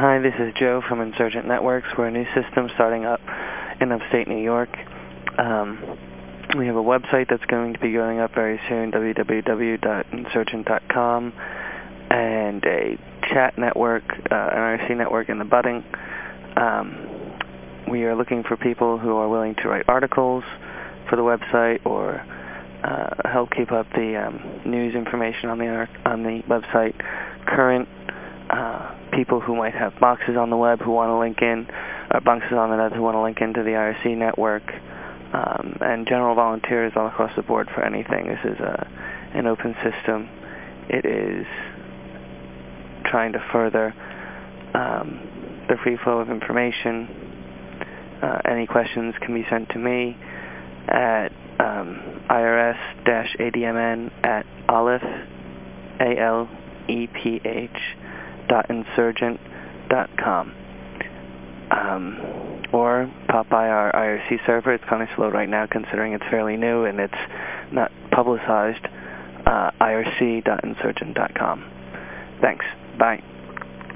Hi, this is Joe from Insurgent Networks. We're a new system starting up in upstate New York. Um, we have a website that's going to be going up very soon, www.insurgent.com, and a chat network, uh, an IRC network in the budding. Um, we are looking for people who are willing to write articles for the website or uh, help keep up the um, news information on the, on the website. Current uh, people who might have boxes on the web who want to link in, or boxes on the net who want to link into the IRC network, um, and general volunteers all across the board for anything. This is a, an open system. It is trying to further um, the free flow of information. Uh, any questions can be sent to me at um, irs-admn at A-L-E-P-H, www.insurgent.com. Um, or pop by our IRC server. It's kind of slow right now considering it's fairly new and it's not publicized. Uh, irc.insurgent.com. Thanks. Bye.